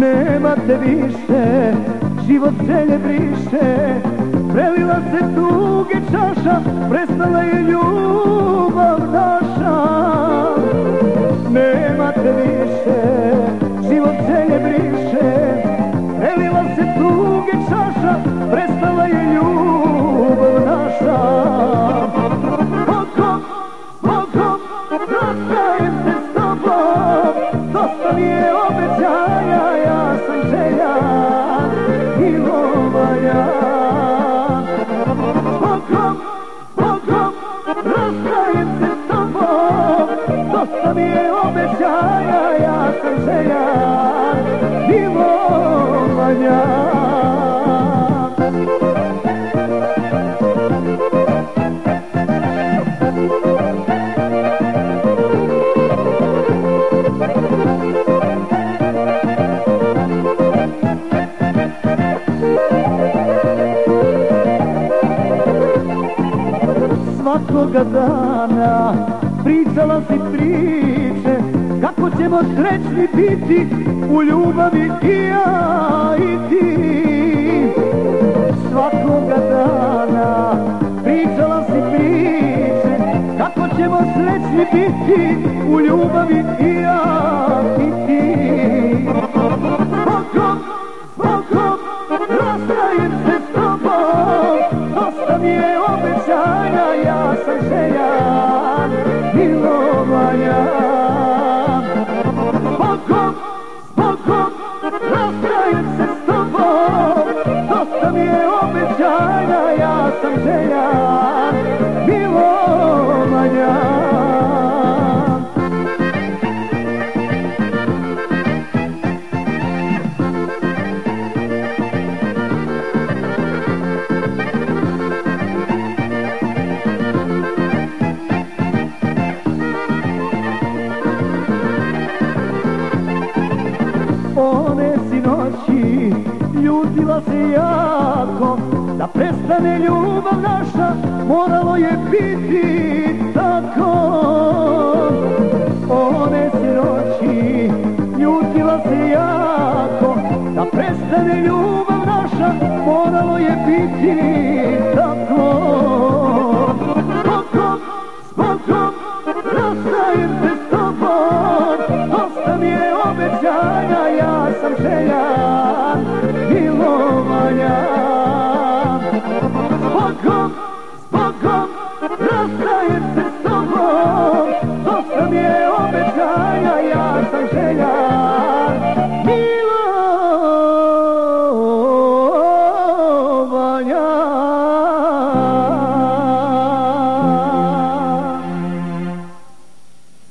Nema te više, život želje briše. Prelila se tuge čaša, prestala je ljubav naša. To mi je obećanja, ja sam željan milovanja Bogom, Bogom, rastajem se s tobom. Dosta mi je obećanja, ja sam željan milovanja Svakoga dana. Pričala si priče Kako ćemo srećni biti u ljubavi i ja i ti. Svakoga dana pričala si priče Kako ćemo srećni biti u ljubavi i ja i ti. Bogom, Bogom, rastajem se s tobom Dosta mi je obećanja, ja sam željan noći ljutila se jako Da prestane ljubav naša moralo je biti tako. One se noći ljutila se jako Da prestane ljubav naša moralo je biti tako. Bogom, spokom, rastajem se s tobom. želja milovanja S Bogom, s Bogom, rastajem se s tobom Dosta mi je obećanja, ja sam želja